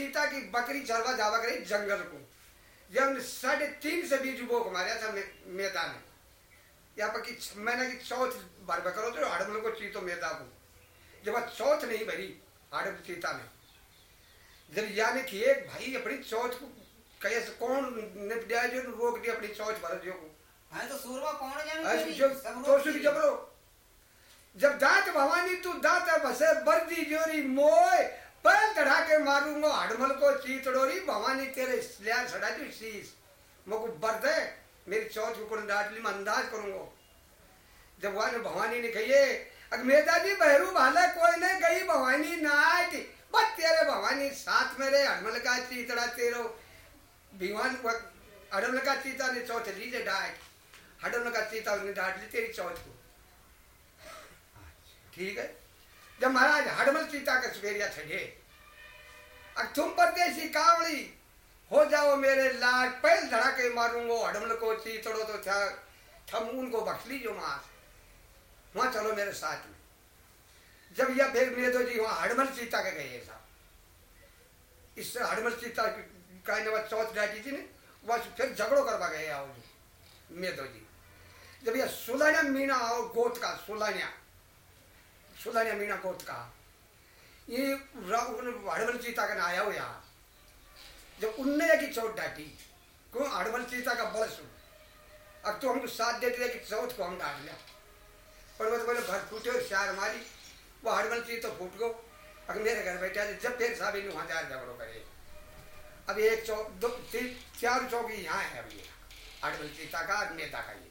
सीता की बकरी चरवा जावा करे जंगल को। जब साढ़े तीन से बीज वो मारा था मे, मेदा ने यहाँ पर की मैंने की चौथ बार बार करो तो अडमल को चीतो मेदा को। जब चौथ नहीं भरी अडमल सीता ने जब यानी कि एक भाई अपनी चौथ को कैसे कौन ने दिया जो रोक दिया अपनी चौथ भर जो को? हाँ तो सूरमा कौन जाने जब तो सुन जबरो जब दांत भवानी तू दांत बसे बर्दी जोरी मोय पर चढ़ा के मारूँगा हडमल को चीतड़ोरी भवानी तेरे लिया सड़ा दी शीश मको बर्द है मेरी चौथ को कुल डाटली में अंदाज करूँगा जब वहाँ ने भवानी ने कहिए अगर मेरा जी बहरू भाला कोई नहीं गई भवानी नाच बस तेरे भवानी साथ मेरे हडमल का चीतड़ा तेरो भीवान हडमल का चीता ने चौथ लीजे डाट हडमल का चीता ने डाट ली तेरी चौथ को ठीक है जब महाराज हडमल सीता के सवेरिया छड़े अब तुम परदेसी कावड़ी, हो जाओ मेरे लाड पहल धड़ा के मारूंगो हडमल को चीतड़ो तो था थम उनको बख्श लीजो मास वहाँ चलो मेरे साथ में। जब यह फिर मेरे तो जी वहाँ हडमल सीता के गए साहब। इससे हडमल सीता का ने चौथ डाटी थी ने वह फिर झगड़ो करवा गए आओ जी। मेदो जी, जब यह सुलानिया मीना और गोत का सुलानिया सुलानिया मीना गोत का। ये हड़बल चीता का आया हो यहाँ जब उनने की चोट डाटी, क्यों हड़बल चीता का बल सुन? अब तो हमको साथ देते कि चौथ को हम डाल लिया तो बोले घर फूटे और शार मारी, वो हड़बल चीज़ तो फूट गो अगर मेरे घर बैठा जब फिर साहब इन वहाँ जा झगड़ो करे। अब एक चौक दो तीन चार चौकी यहाँ है अभी। हड़बल चीता का और का ये।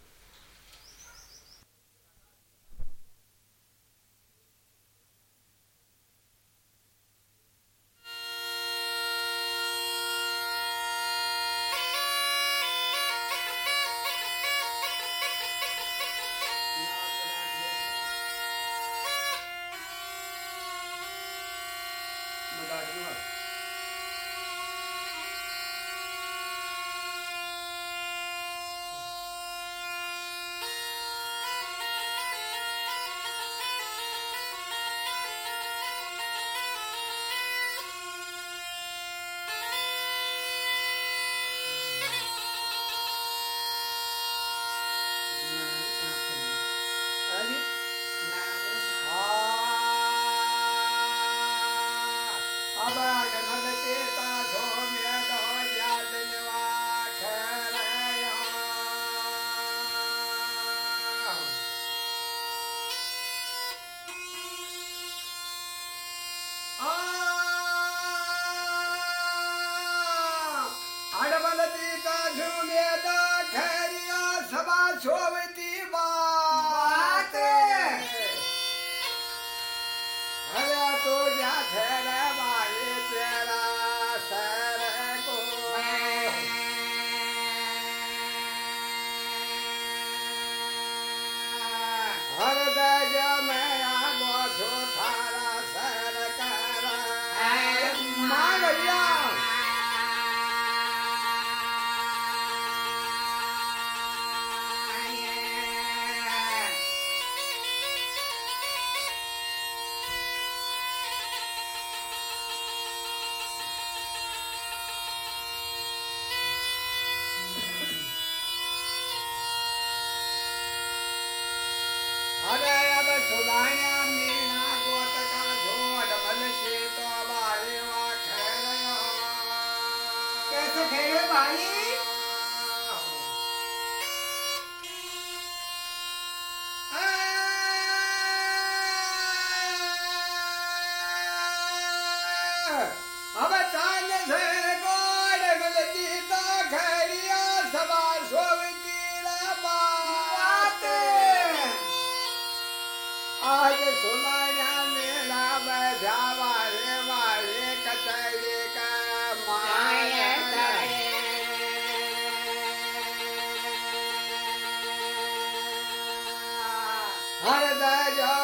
हर दजन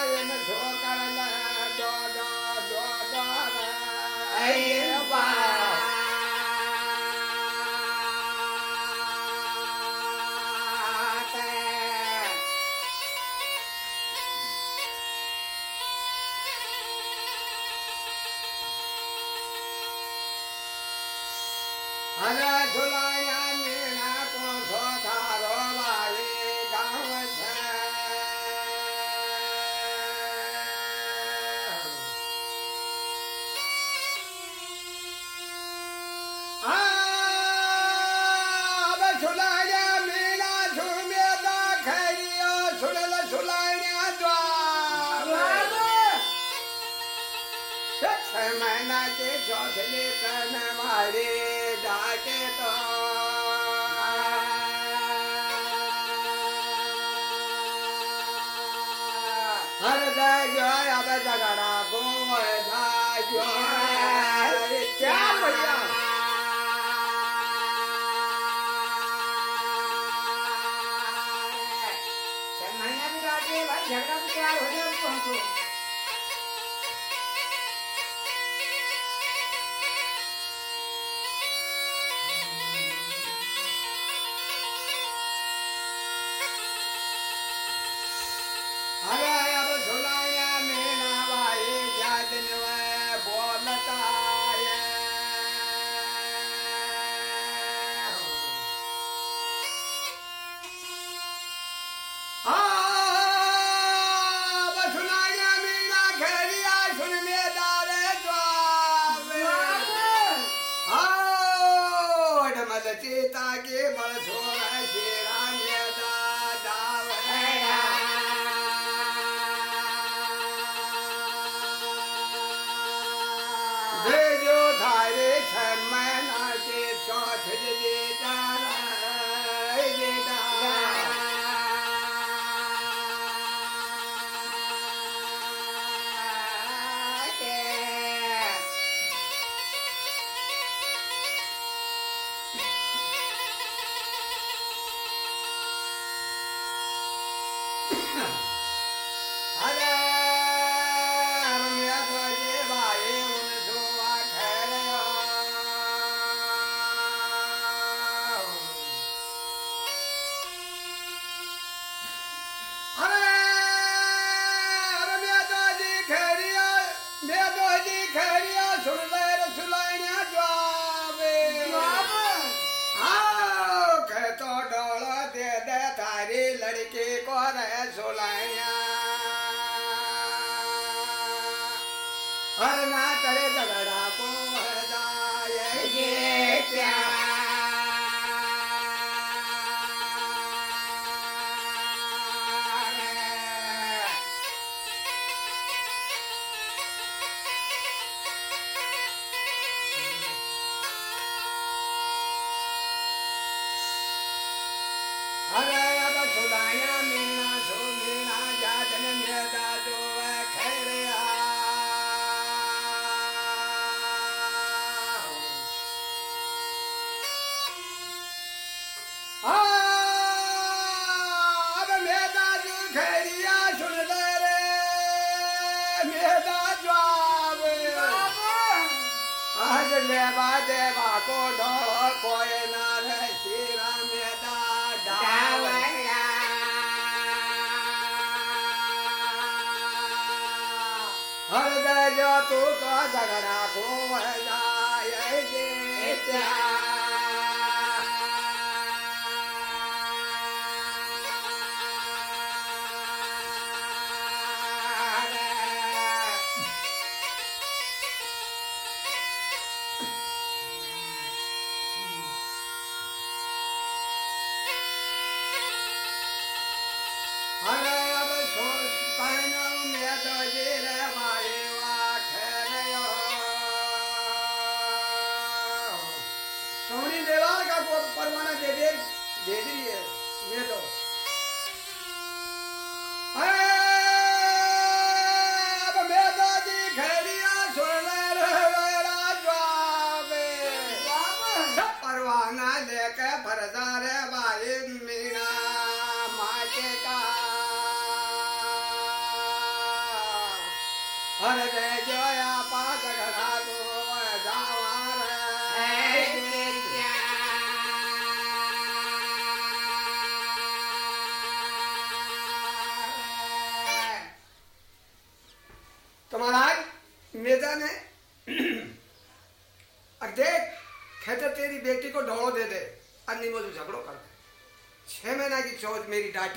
जे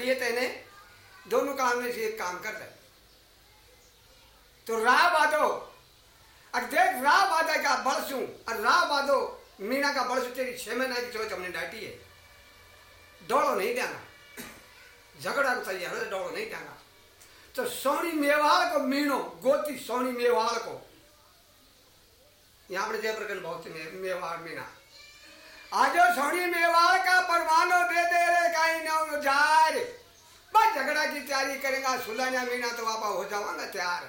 है तेने? दोनों काम में से एक काम कर दे। तो राह बादो अब देख, राह बादा का बरसू और राह बादो मीना का बरसू तेरी छह महीना की चौथ हमने डांटी है। डोलो नहीं देना झगड़ा को तैयार है डोलो नहीं देना तो सोनी मेवाड़ को मीनो, गोती सोनी मेवाड़ को। यहाँ पर जयप्रकन बहुत मेवाड़ मीना। आजो सोनी मेवाड़ का परवानो दे दे रे कहीं ना जा रे बस झगड़ा की तैयारी करेगा सुलझना मीना तो वापा हो जावांगा तैयार।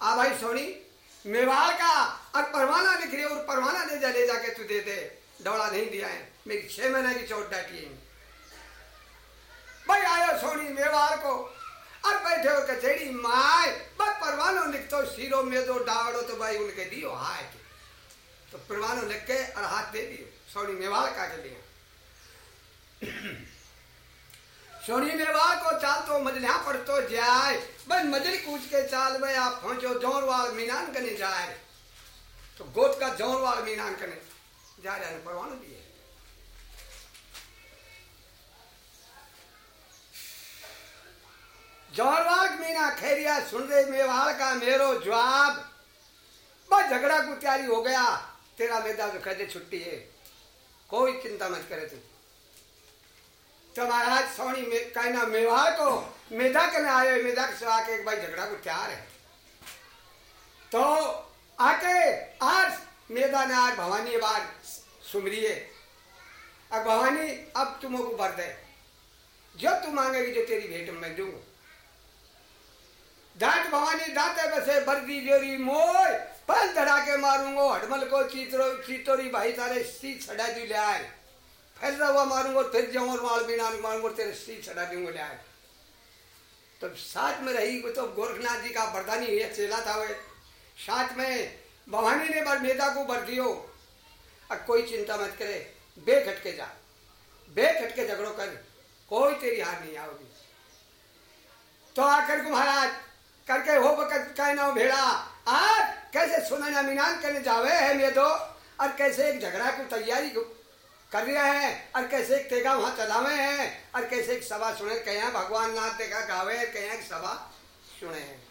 आ भाई सोनी मेवाड़ का और परवाना लिख रही और परवाना ले जा, ले जाके तू दे दे। दौड़ा नहीं दिया है, मेरी छह महीने की चोट डाटी है। भाई आयो सोनी मेवाड़ को, और बैठे हो कचेड़ी माय बस परवानो लिख तो सीरो में दो डावड़ो तो भाई उनके दियो के तो परवानो लिख के और हाथ दे दिए। सोनी मेवाड़ का के दिया सोनी मेवाड़ को चाल तो मजलिया पर तो जाए। बस मजली कूच के चाल में आप पहुंचो जोरवाल मीनान कने जाए। तो गोद का जोरवाल मीनान कने जा रहे परवानो दिए जौहरवाल मीना खैरिया सुन रहे, मेवाड़ का मेरो जवाब। बस झगड़ा को तैयारी हो गया। तेरा मेदा जो कहते छुट्टी है। कोई चिंता मत करे तू। तो महाराज सोनी में कहना मेवाड़ को मेधा के में आयो मेधा के सवा के एक भाई झगड़ा को तैयार है। तो आके आज मेधा ने आज भवानी बार सुमरी है। अब भवानी, अब तुमको बर दे। जो तू मांगेगी, जो तेरी भेंट मैं दूँगा। दांत भवानी, दांते बसे बर्दी जोरी मोय पल धड़ा के मारूंगो हडमल को चीतरो चीतोरी भाई तारे सी छड़ा दी ले आए फिर रवा मारूंगो फिर जाऊँ और माल बिना मारूंगो तेरे सी छड़ा दूंगो ले आए तो साथ में रही वो तो गोरखनाथ जी का बरदानी ये चेला था वे साथ में भवानी ने बर मेधा को बर दियो अब कोई चिंता मत करे बेखटके जा बेखटके झगड़ो कर कोई तेरी हार नहीं आओगी तो आकर को महाराज करके हो बकत कहना भेड़ा। आज कैसे सुनना मीनान करने जावे है मे तो और कैसे एक झगड़ा को तैयारी कर रहे हैं? और कैसे एक तेगा वहाँ चलावे हैं? और कैसे एक सभा सुने कहे भगवान नाथ देखा गावे कहे सभा सुने हैं?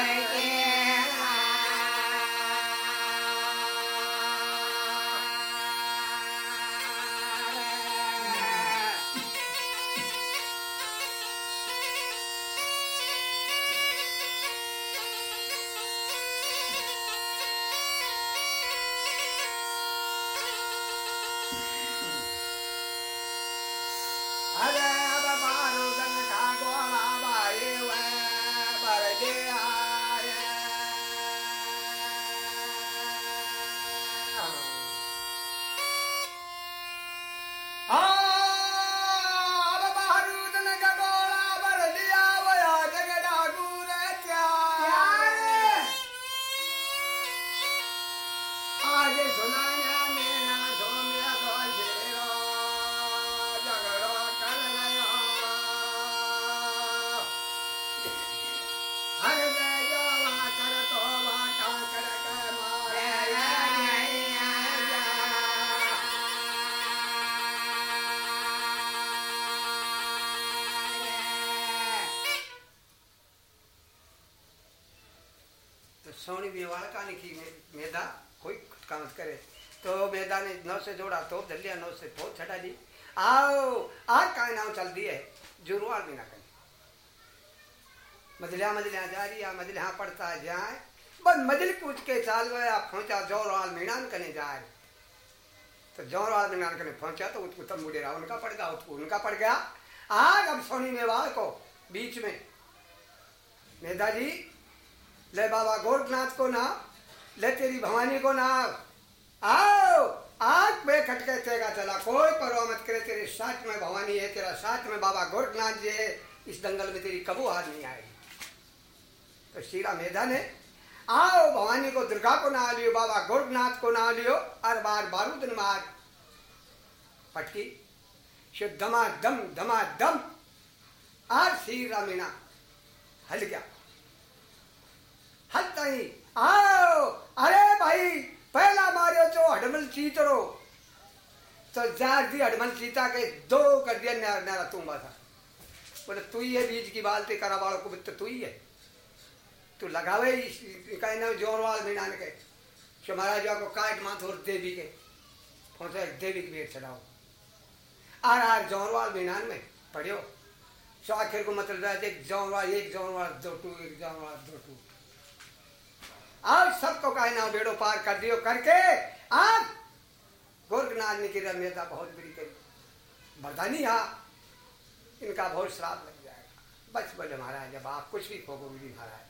birthday. तो सोनी मेवाड़ का लिखी मे- मेधा कोई काम करे। तो मेधा ने नौ से जोड़ा तो दलिया नौ से बहुत छटा दी। आओ, आज का नाम चल दी है जुरुआर ना कहीं मजलिया मजलिया जा रही है, मजलिया पड़ता जाए। बस मजल कूच के चाल गया पहुँचा ज़ोर जोरवाल मीनान कने जाए। तो जोरवाल मीनान कने पहुँचा तो उसको तब मुड़े रहा, उनका पड़ गया, उसको उनका पड़ गया। आग अब सोनी मेवाड़ को, बीच में। मेधा जी ले बाबा गोरखनाथ को नाम ले तेरी भवानी को नाम आओ आज मैं खटके तेगा चला। कोई परवाह मत करे, तेरे साथ में भवानी है, तेरा साथ में बाबा गोरखनाथ जी है। इस दंगल में तेरी कबू हार नहीं आएगी। तो श्रीरा मेधा ने, आओ भवानी को, दुर्गा को ना लियो, बाबा गोरखनाथ को ना लियो और बार बारूद न मार। पटकी शुद्ध धमा दम धमा दम आज श्री रामीना हल गया। हल तई आओ। अरे भाई, पहला मारियो तो हडमल चीतरो। तो जार दी हडमल चीता के दो कर दिया नारा नारा तुम था। बोले, तू ही है बीज की बालती करा वालों को भी तो तू ही है। तू लगावे कहीं ना जोरवाल मीनान के। कि महाराज को काट माथ और देवी के। पहुँचे देवी की भेंट चढ़ाओ। आर आर जोरवाल मीनान में, पढ़ियो। सो आखिर को मतलब एक जोरवाल एक जोरवाल, दो टू, एक जोरवाल, दो टू। आज सबको कहे ना बेड़ो पार कर दियो करके आज गोरखनाथ की रमेता बहुत बड़ी करी बरदानी हा। इनका बहुत श्राप लग जाएगा। बच बोले, महाराज, जब आप कुछ भी खोगोगे महाराज।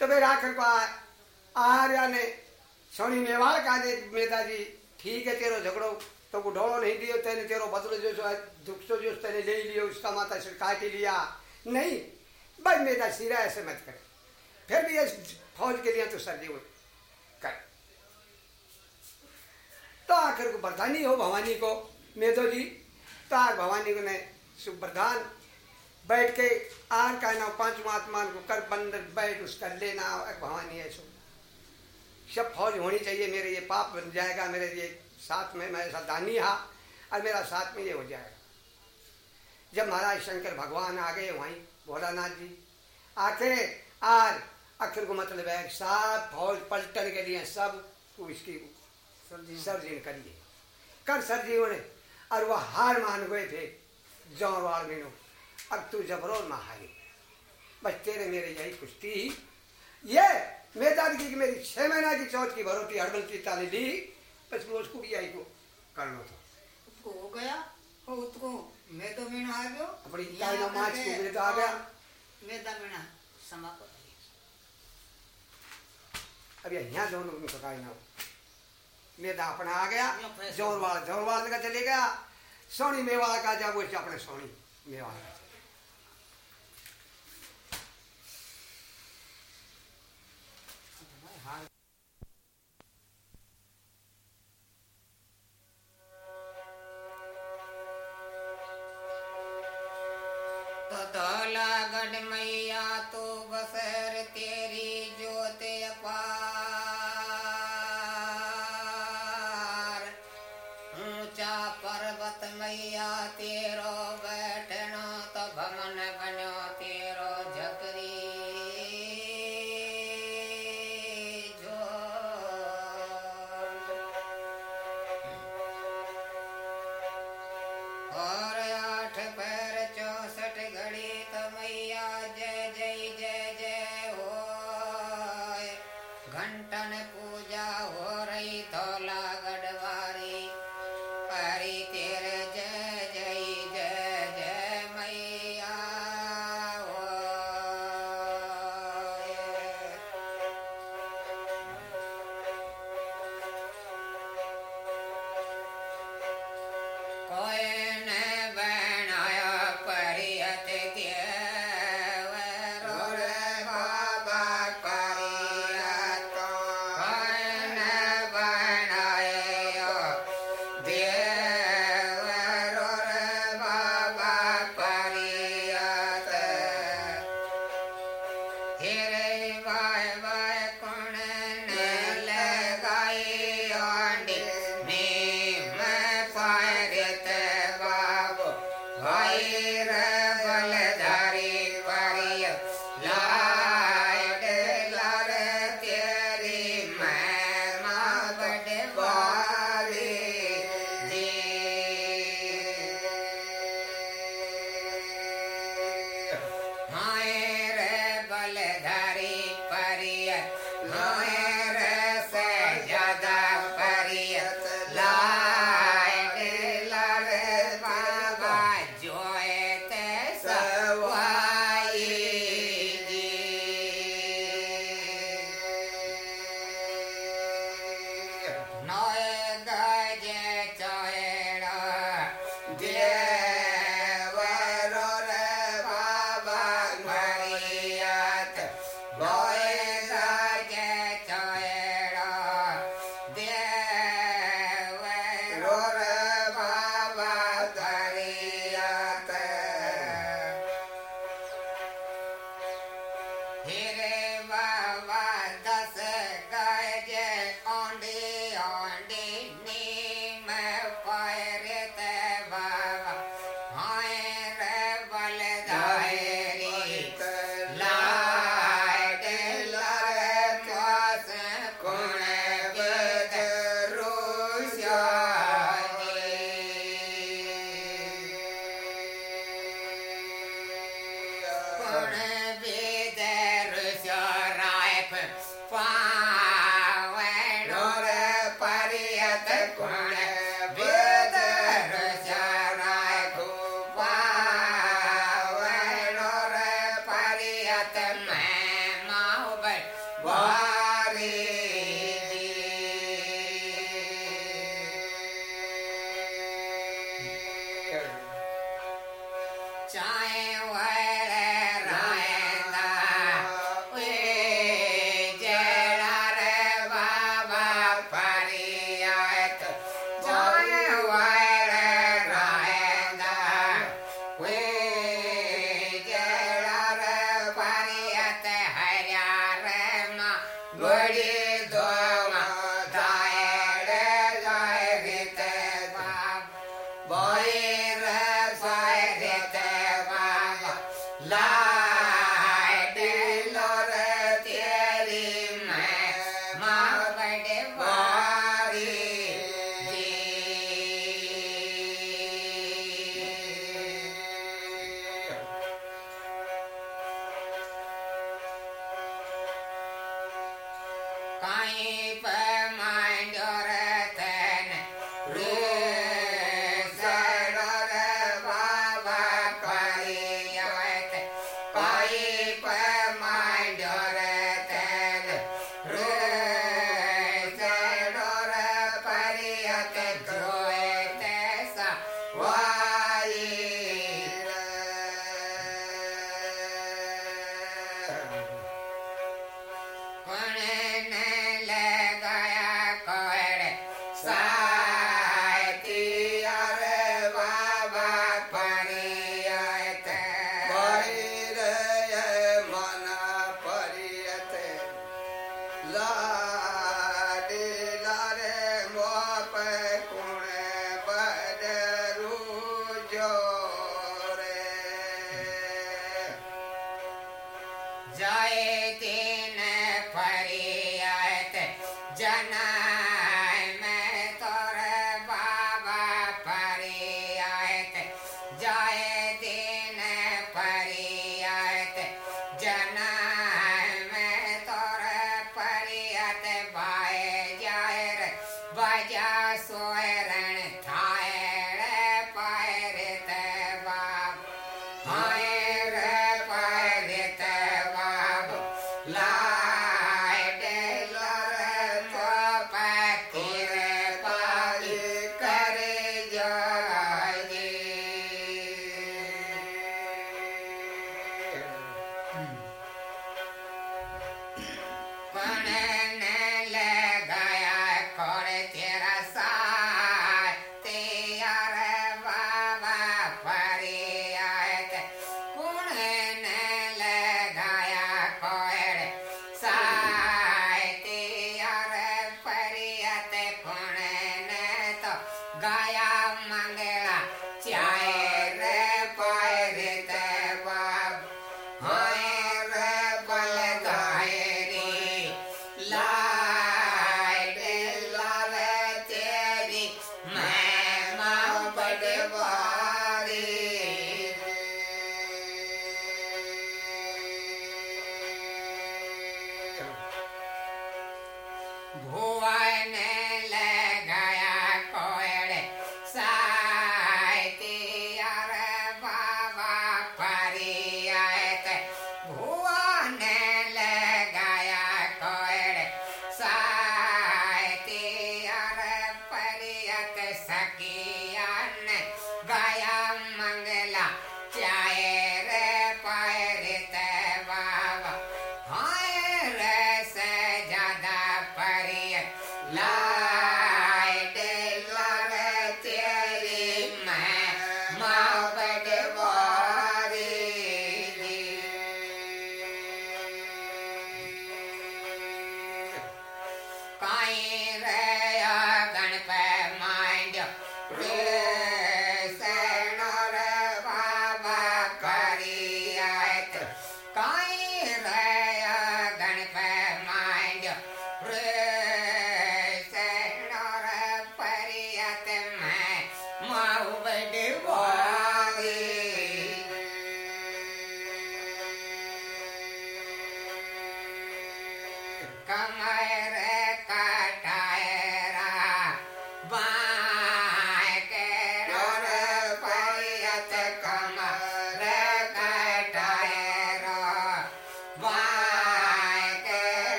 तो फिर आखिर को आर्या ने सोनी मेवाड़ का दे मेधा जी ठीक है, तेरो झगड़ो। तो को ढोलो नहीं दियो, तेने तेरो बदलो जो दुख सो जो तेने ले लियो, उसका माता सिर काट लिया। नहीं, बस मेधा सिरा ऐसे मत करे। फिर भी फौज के लिए तो सर्दी हो कर। तो आखिर को बरदानी हो भवानी को, मेधो जी। तो भवानी को ने सुबरदान बैठ के आर का ना पाँच आत्मान को कर बंदर, बैठ उसका लेना भवानी है सो। सब फौज होनी चाहिए, मेरे ये पाप बन जाएगा, मेरे ये साथ में मैं ऐसा दानी हा, और मेरा साथ में ये हो जाएगा। जब महाराज शंकर भगवान आ गए वहीं, भोलानाथ जी आके आर आखिर को मतलब है सब फौज पलटन के लिए सबको इसकी सर्जन करिए। कर सर्जियों ने और वह हार मान गए थे जौरवाल मीनो अब तू जबरोर में हारी बस तेरे मेरे यही कुश्ती ही। ये मेदार की मेरी छह महीना की चौथ की भरोटी हड़बल की ताली ली बस वो उसको भी यही को करना था। उसको हो गया उसको मैं तो मीना आ गयो। अपनी नमाज़ को मैं तो आ गया। मैं तो मीना समाप्त अब यहाँ दोनों में कहा ना मेदा अपना आ गया। जोरवाल जोरवाल का चले गया सोनी मेवाड़ का जब वो अपने सोनी मेवाड़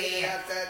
Yeah.